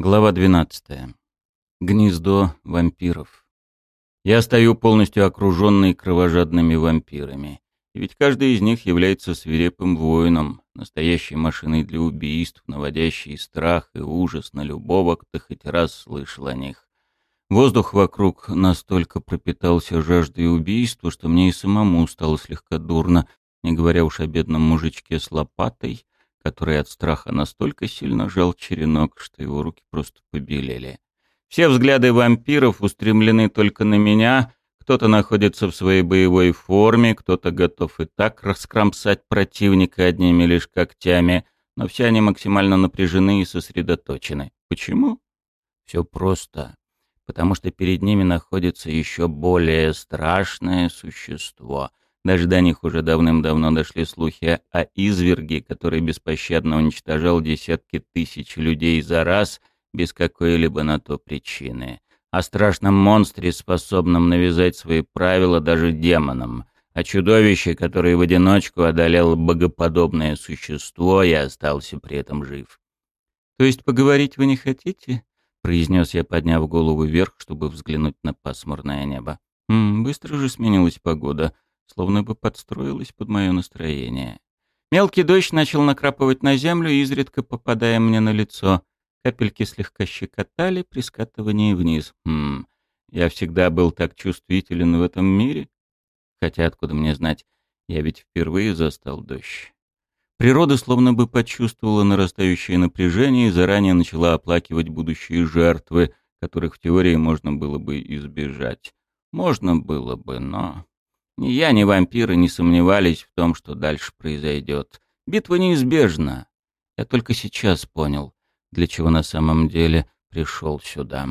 Глава 12. Гнездо вампиров. Я стою полностью окруженный кровожадными вампирами. И ведь каждый из них является свирепым воином, настоящей машиной для убийств, наводящей страх и ужас на любого, кто хоть раз слышал о них. Воздух вокруг настолько пропитался жаждой убийства, что мне и самому стало слегка дурно, не говоря уж о бедном мужичке с лопатой, который от страха настолько сильно жал черенок, что его руки просто побелели. Все взгляды вампиров устремлены только на меня, кто-то находится в своей боевой форме, кто-то готов и так раскромсать противника одними лишь когтями, но все они максимально напряжены и сосредоточены. Почему? Все просто. Потому что перед ними находится еще более страшное существо — даже до них уже давным-давно дошли слухи о изверге, который беспощадно уничтожал десятки тысяч людей за раз, без какой-либо на то причины. О страшном монстре, способном навязать свои правила даже демонам. О чудовище, которое в одиночку одолело богоподобное существо и остался при этом жив. «То есть поговорить вы не хотите?» — произнес я, подняв голову вверх, чтобы взглянуть на пасмурное небо. «М -м, «Быстро же сменилась погода», словно бы подстроилась под мое настроение. Мелкий дождь начал накрапывать на землю, изредка попадая мне на лицо. Капельки слегка щекотали при скатывании вниз. Хм, я всегда был так чувствителен в этом мире? Хотя откуда мне знать, я ведь впервые застал дождь. Природа словно бы почувствовала нарастающее напряжение и заранее начала оплакивать будущие жертвы, которых в теории можно было бы избежать. Можно было бы, но... Ни я, ни вампиры не сомневались в том, что дальше произойдет. Битва неизбежна. Я только сейчас понял, для чего на самом деле пришел сюда.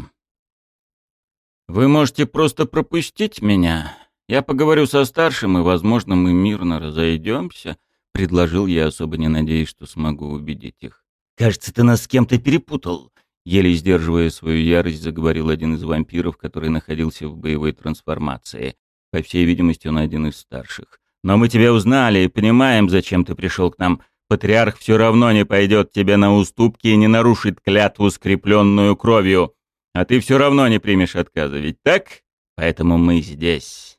«Вы можете просто пропустить меня. Я поговорю со старшим, и, возможно, мы мирно разойдемся», — предложил я, особо не надеясь, что смогу убедить их. «Кажется, ты нас с кем-то перепутал», — еле сдерживая свою ярость, заговорил один из вампиров, который находился в боевой трансформации. По всей видимости, он один из старших. «Но мы тебя узнали и понимаем, зачем ты пришел к нам. Патриарх все равно не пойдет тебе на уступки и не нарушит клятву, скрепленную кровью. А ты все равно не примешь отказа, ведь так? Поэтому мы здесь.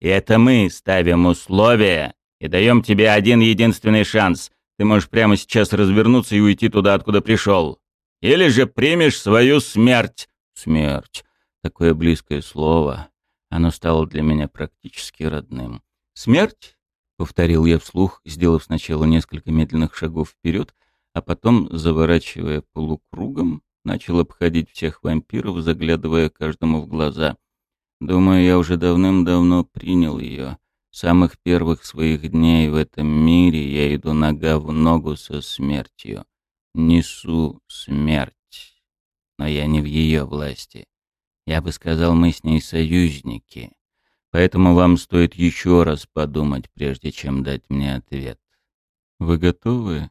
И это мы ставим условия и даем тебе один единственный шанс. Ты можешь прямо сейчас развернуться и уйти туда, откуда пришел. Или же примешь свою смерть. Смерть. Такое близкое слово. Оно стало для меня практически родным. «Смерть?» — повторил я вслух, сделав сначала несколько медленных шагов вперед, а потом, заворачивая полукругом, начал обходить всех вампиров, заглядывая каждому в глаза. Думаю, я уже давным-давно принял ее. С самых первых своих дней в этом мире я иду нога в ногу со смертью. Несу смерть. Но я не в ее власти. Я бы сказал, мы с ней союзники. Поэтому вам стоит еще раз подумать, прежде чем дать мне ответ. Вы готовы?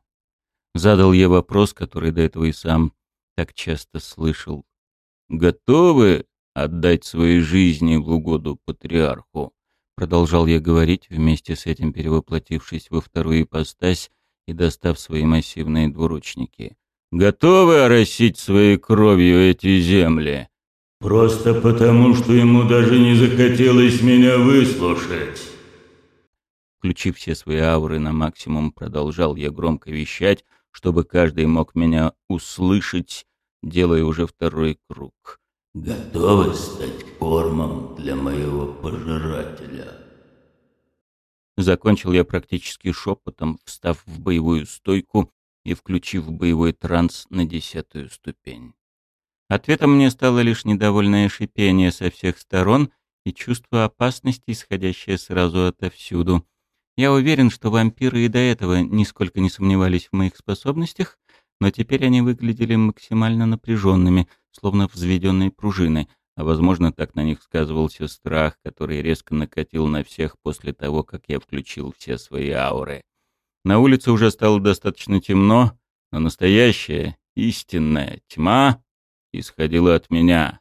Задал я вопрос, который до этого и сам так часто слышал. Готовы отдать свои жизни в угоду патриарху? Продолжал я говорить, вместе с этим перевоплотившись во вторую ипостась и достав свои массивные двуручники. Готовы оросить своей кровью эти земли? Просто потому, что ему даже не захотелось меня выслушать. Включив все свои ауры на максимум, продолжал я громко вещать, чтобы каждый мог меня услышать, делая уже второй круг. «Готовы стать кормом для моего пожирателя?» Закончил я практически шепотом, встав в боевую стойку и включив боевой транс на десятую ступень. Ответом мне стало лишь недовольное шипение со всех сторон и чувство опасности, исходящее сразу отовсюду. Я уверен, что вампиры и до этого нисколько не сомневались в моих способностях, но теперь они выглядели максимально напряженными, словно взведенные пружины, а возможно так на них сказывался страх, который резко накатил на всех после того, как я включил все свои ауры. На улице уже стало достаточно темно, но настоящая, истинная тьма исходила от меня.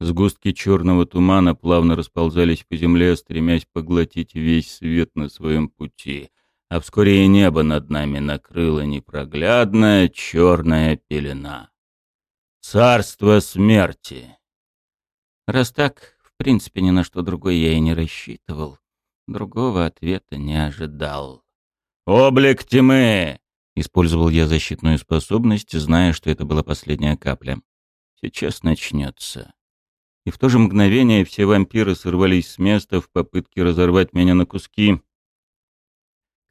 Сгустки черного тумана плавно расползались по земле, стремясь поглотить весь свет на своем пути. А вскоре и небо над нами накрыло непроглядная черная пелена. Царство смерти. Раз так, в принципе, ни на что другое я и не рассчитывал. Другого ответа не ожидал. «Облик тьмы!» Использовал я защитную способность, зная, что это была последняя капля. Сейчас начнется. И в то же мгновение все вампиры сорвались с места в попытке разорвать меня на куски.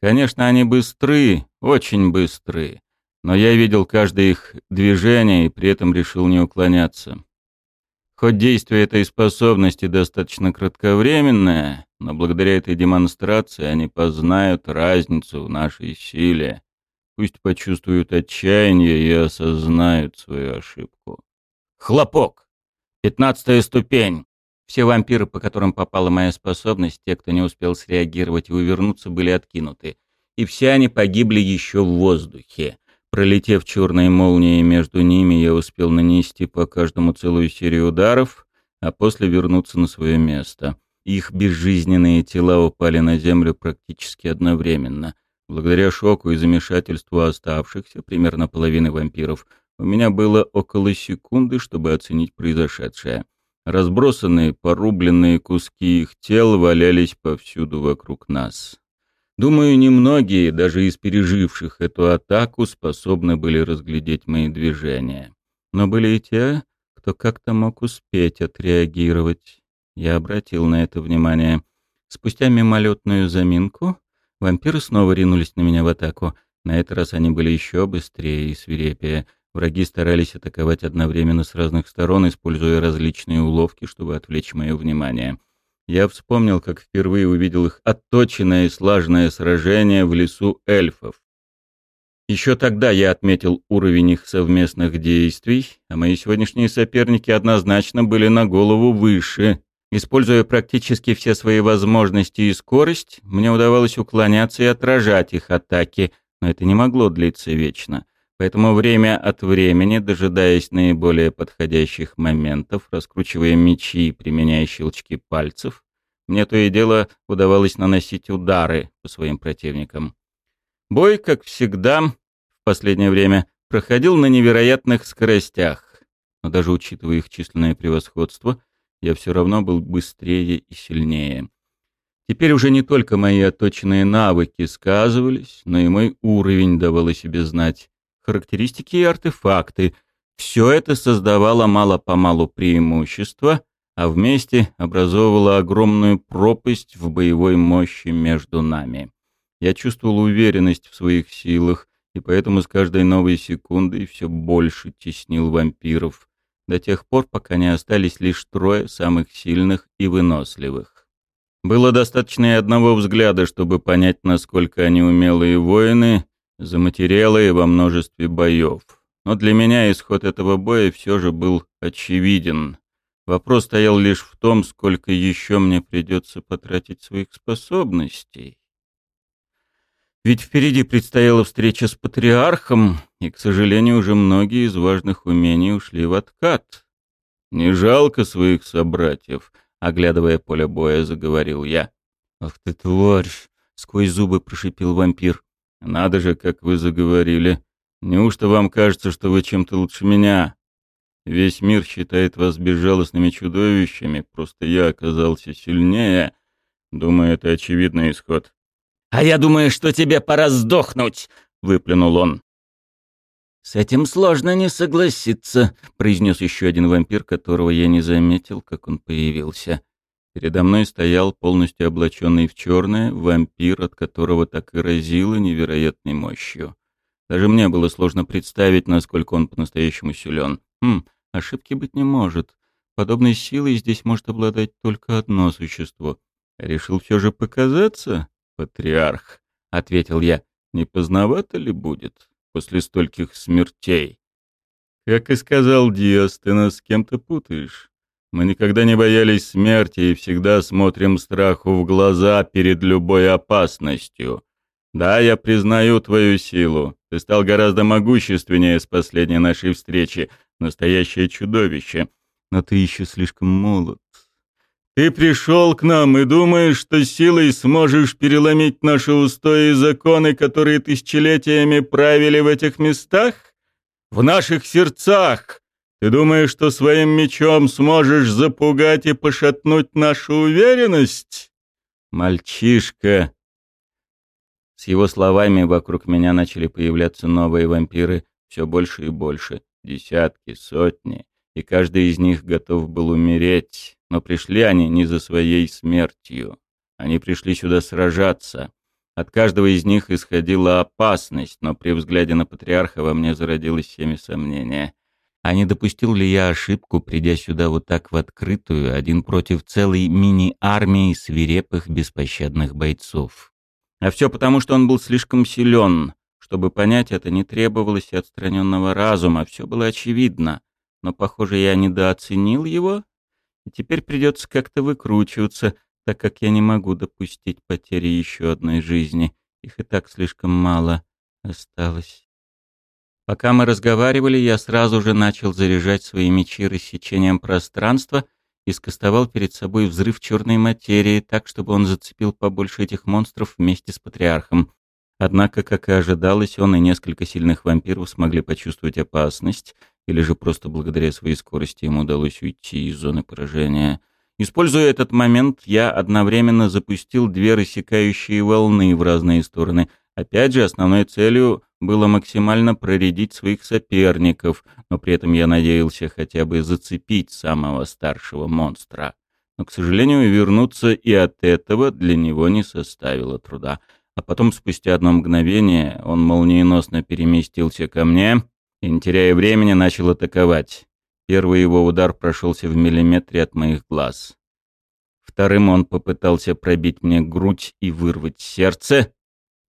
Конечно, они быстры, очень быстры, но я видел каждое их движение и при этом решил не уклоняться. Хоть действие этой способности достаточно кратковременное, но благодаря этой демонстрации они познают разницу в нашей силе. Пусть почувствуют отчаяние и осознают свою ошибку. Хлопок! Пятнадцатая ступень! Все вампиры, по которым попала моя способность, те, кто не успел среагировать и увернуться, были откинуты. И все они погибли еще в воздухе. Пролетев черной молнией между ними, я успел нанести по каждому целую серию ударов, а после вернуться на свое место. Их безжизненные тела упали на землю практически одновременно. Благодаря шоку и замешательству оставшихся, примерно половины вампиров, у меня было около секунды, чтобы оценить произошедшее. Разбросанные, порубленные куски их тел валялись повсюду вокруг нас. Думаю, немногие, даже из переживших эту атаку, способны были разглядеть мои движения. Но были и те, кто как-то мог успеть отреагировать. Я обратил на это внимание. Спустя мимолетную заминку вампиры снова ринулись на меня в атаку. На этот раз они были еще быстрее и свирепее. Враги старались атаковать одновременно с разных сторон, используя различные уловки, чтобы отвлечь мое внимание. Я вспомнил, как впервые увидел их отточенное и слаженное сражение в лесу эльфов. Еще тогда я отметил уровень их совместных действий, а мои сегодняшние соперники однозначно были на голову выше. Используя практически все свои возможности и скорость, мне удавалось уклоняться и отражать их атаки, но это не могло длиться вечно. Поэтому время от времени, дожидаясь наиболее подходящих моментов, раскручивая мечи и применяя щелчки пальцев, мне то и дело удавалось наносить удары по своим противникам. Бой, как всегда, в последнее время проходил на невероятных скоростях, но даже учитывая их численное превосходство, я все равно был быстрее и сильнее. Теперь уже не только мои отточенные навыки сказывались, но и мой уровень давал о себе знать характеристики и артефакты. Все это создавало мало-помалу преимущество, а вместе образовывало огромную пропасть в боевой мощи между нами. Я чувствовал уверенность в своих силах, и поэтому с каждой новой секундой все больше теснил вампиров, до тех пор, пока не остались лишь трое самых сильных и выносливых. Было достаточно и одного взгляда, чтобы понять, насколько они умелые воины заматерелые во множестве боев. Но для меня исход этого боя все же был очевиден. Вопрос стоял лишь в том, сколько еще мне придется потратить своих способностей. Ведь впереди предстояла встреча с патриархом, и, к сожалению, уже многие из важных умений ушли в откат. «Не жалко своих собратьев», — оглядывая поле боя, заговорил я. «Ах ты, тварь!» — сквозь зубы прошипел вампир. Надо же, как вы заговорили. Неужто вам кажется, что вы чем-то лучше меня? Весь мир считает вас безжалостными чудовищами, просто я оказался сильнее. Думаю, это очевидный исход. «А я думаю, что тебе пора сдохнуть!» — выплюнул он. «С этим сложно не согласиться», — произнес еще один вампир, которого я не заметил, как он появился. Передо мной стоял полностью облаченный в черное вампир, от которого так и разило невероятной мощью. Даже мне было сложно представить, насколько он по-настоящему силен. Хм, ошибки быть не может. Подобной силой здесь может обладать только одно существо. Решил все же показаться, патриарх, — ответил я. Не поздновато ли будет после стольких смертей? Как и сказал Диас, ты нас с кем-то путаешь. Мы никогда не боялись смерти и всегда смотрим страху в глаза перед любой опасностью. Да, я признаю твою силу. Ты стал гораздо могущественнее с последней нашей встречи. Настоящее чудовище. Но ты еще слишком молод. Ты пришел к нам и думаешь, что силой сможешь переломить наши устои и законы, которые тысячелетиями правили в этих местах? В наших сердцах, Ты думаешь, что своим мечом сможешь запугать и пошатнуть нашу уверенность? Мальчишка. С его словами вокруг меня начали появляться новые вампиры, все больше и больше, десятки, сотни, и каждый из них готов был умереть, но пришли они не за своей смертью. Они пришли сюда сражаться. От каждого из них исходила опасность, но при взгляде на патриарха во мне зародилось семя сомнения. А не допустил ли я ошибку, придя сюда вот так в открытую, один против целой мини-армии свирепых беспощадных бойцов? А все потому, что он был слишком силен. Чтобы понять это, не требовалось и отстраненного разума, все было очевидно. Но, похоже, я недооценил его, и теперь придется как-то выкручиваться, так как я не могу допустить потери еще одной жизни. Их и так слишком мало осталось. Пока мы разговаривали, я сразу же начал заряжать свои мечи рассечением пространства и скостовал перед собой взрыв черной материи так, чтобы он зацепил побольше этих монстров вместе с патриархом. Однако, как и ожидалось, он и несколько сильных вампиров смогли почувствовать опасность, или же просто благодаря своей скорости ему удалось уйти из зоны поражения. Используя этот момент, я одновременно запустил две рассекающие волны в разные стороны. Опять же, основной целью было максимально проредить своих соперников, но при этом я надеялся хотя бы зацепить самого старшего монстра. Но, к сожалению, вернуться и от этого для него не составило труда. А потом, спустя одно мгновение, он молниеносно переместился ко мне и, не теряя времени, начал атаковать. Первый его удар прошелся в миллиметре от моих глаз. Вторым он попытался пробить мне грудь и вырвать сердце.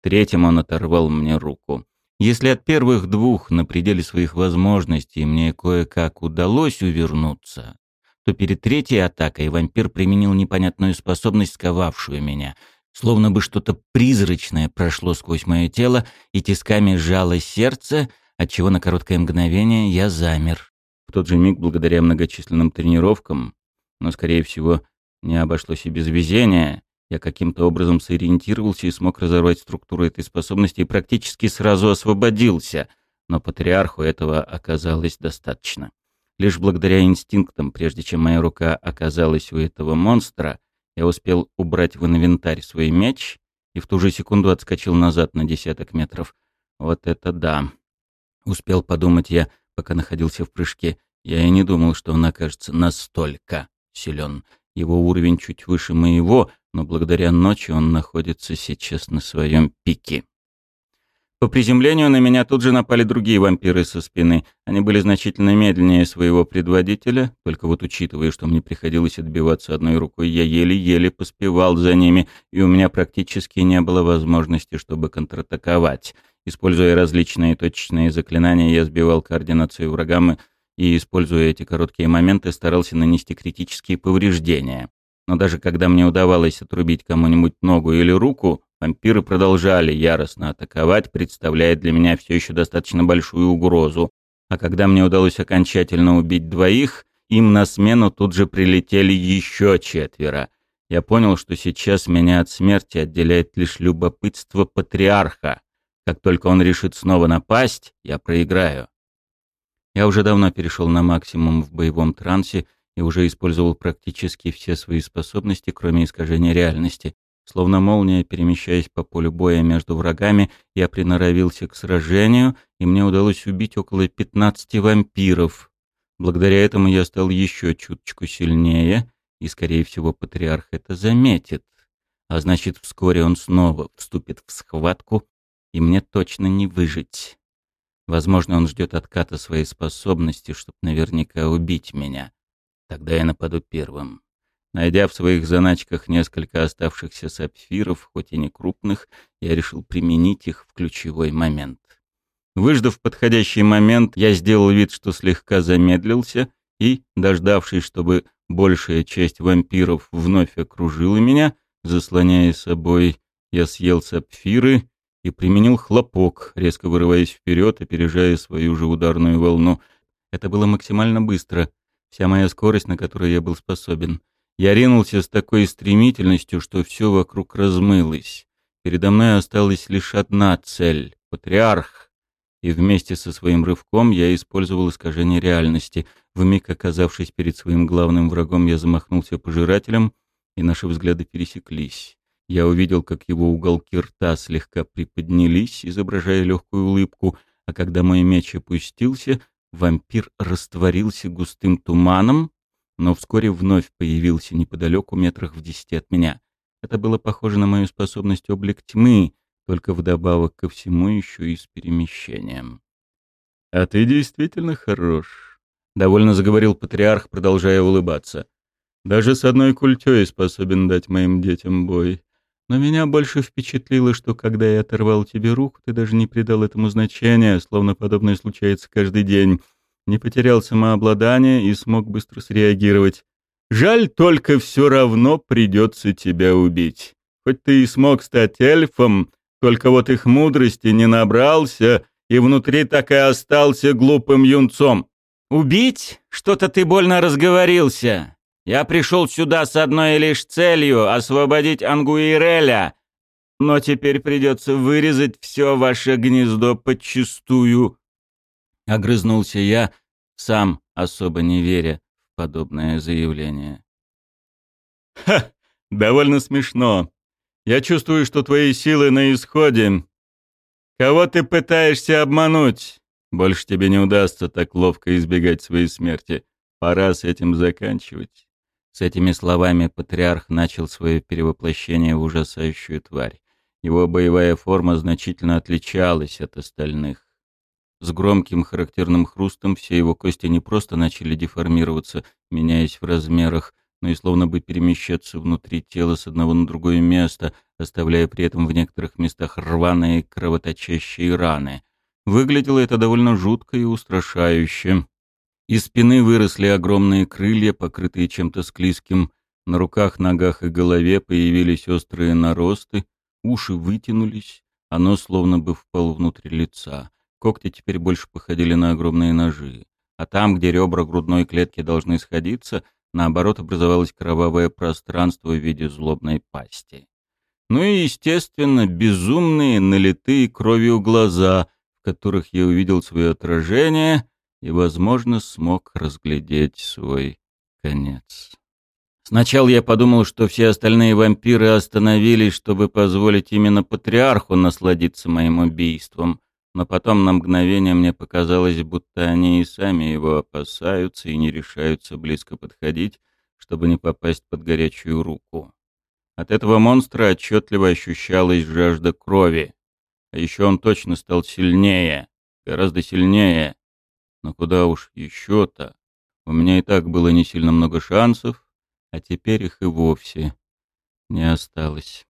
Третьим он оторвал мне руку. Если от первых двух на пределе своих возможностей мне кое-как удалось увернуться, то перед третьей атакой вампир применил непонятную способность, сковавшую меня. Словно бы что-то призрачное прошло сквозь мое тело и тисками сжало сердце, отчего на короткое мгновение я замер. В тот же миг, благодаря многочисленным тренировкам, но, скорее всего, не обошлось и без везения, я каким-то образом сориентировался и смог разорвать структуру этой способности и практически сразу освободился, но патриарху этого оказалось достаточно. Лишь благодаря инстинктам, прежде чем моя рука оказалась у этого монстра, я успел убрать в инвентарь свой меч и в ту же секунду отскочил назад на десяток метров. Вот это да. Успел подумать я, пока находился в прыжке. Я и не думал, что он окажется настолько силен. Его уровень чуть выше моего, но благодаря ночи он находится сейчас на своем пике. По приземлению на меня тут же напали другие вампиры со спины. Они были значительно медленнее своего предводителя, только вот учитывая, что мне приходилось отбиваться одной рукой, я еле-еле поспевал за ними, и у меня практически не было возможности, чтобы контратаковать. Используя различные точечные заклинания, я сбивал координацию врагам и, используя эти короткие моменты, старался нанести критические повреждения. Но даже когда мне удавалось отрубить кому-нибудь ногу или руку, вампиры продолжали яростно атаковать, представляя для меня все еще достаточно большую угрозу. А когда мне удалось окончательно убить двоих, им на смену тут же прилетели еще четверо. Я понял, что сейчас меня от смерти отделяет лишь любопытство патриарха. Как только он решит снова напасть, я проиграю. Я уже давно перешел на максимум в боевом трансе и уже использовал практически все свои способности, кроме искажения реальности. Словно молния, перемещаясь по полю боя между врагами, я приноровился к сражению, и мне удалось убить около 15 вампиров. Благодаря этому я стал еще чуточку сильнее, и, скорее всего, патриарх это заметит. А значит, вскоре он снова вступит в схватку, и мне точно не выжить. Возможно, он ждет отката своей способности, чтобы наверняка убить меня. Тогда я нападу первым. Найдя в своих заначках несколько оставшихся сапфиров, хоть и не крупных, я решил применить их в ключевой момент. Выждав подходящий момент, я сделал вид, что слегка замедлился, и, дождавшись, чтобы большая часть вампиров вновь окружила меня, заслоняя собой, я съел сапфиры и применил хлопок, резко вырываясь вперед, опережая свою же ударную волну. Это было максимально быстро — Вся моя скорость, на которую я был способен. Я ринулся с такой стремительностью, что все вокруг размылось. Передо мной осталась лишь одна цель — патриарх. и вместе со своим рывком я использовал искажение реальности. Вмиг оказавшись перед своим главным врагом, я замахнулся пожирателем, и наши взгляды пересеклись. Я увидел, как его уголки рта слегка приподнялись, изображая легкую улыбку, а когда мой меч опустился, вампир растворился густым туманом, но вскоре вновь появился неподалеку метрах в десяти от меня. Это было похоже на мою способность облик тьмы, только вдобавок ко всему еще и с перемещением. «А ты действительно хорош», — довольно заговорил патриарх, продолжая улыбаться. «Даже с одной культей способен дать моим детям бой. Но меня больше впечатлило, что когда я оторвал тебе руку, ты даже не придал этому значения, словно подобное случается каждый день. Не потерял самообладание и смог быстро среагировать. Жаль, только все равно придется тебя убить. Хоть ты и смог стать эльфом, только вот их мудрости не набрался и внутри так и остался глупым юнцом. «Убить? Что-то ты больно разговорился. Я пришел сюда с одной лишь целью — освободить Ангуиреля, но теперь придется вырезать все ваше гнездо подчистую». Огрызнулся я, сам особо не веря в подобное заявление. «Ха! Довольно смешно. Я чувствую, что твои силы на исходе. Кого ты пытаешься обмануть? Больше тебе не удастся так ловко избегать своей смерти. Пора с этим заканчивать. С этими словами патриарх начал свое перевоплощение в ужасающую тварь. Его боевая форма значительно отличалась от остальных. С громким характерным хрустом все его кости не просто начали деформироваться, меняясь в размерах, но и словно бы перемещаться внутри тела с одного на другое место, оставляя при этом в некоторых местах рваные кровоточащие раны. Выглядело это довольно жутко и устрашающе. Из спины выросли огромные крылья, покрытые чем-то склизким. На руках, ногах и голове появились острые наросты, уши вытянулись, оно словно бы впало внутрь лица. Когти теперь больше походили на огромные ножи. А там, где ребра грудной клетки должны сходиться, Наоборот, образовалось кровавое пространство в виде злобной пасти. Ну и, естественно, безумные, налитые кровью глаза, в которых я увидел свое отражение и, возможно, смог разглядеть свой конец. Сначала я подумал, что все остальные вампиры остановились, чтобы позволить именно патриарху насладиться моим убийством но потом на мгновение мне показалось, будто они и сами его опасаются и не решаются близко подходить, чтобы не попасть под горячую руку. От этого монстра отчетливо ощущалась жажда крови. А еще он точно стал сильнее, гораздо сильнее. Но куда уж еще-то. У меня и так было не сильно много шансов, а теперь их и вовсе не осталось.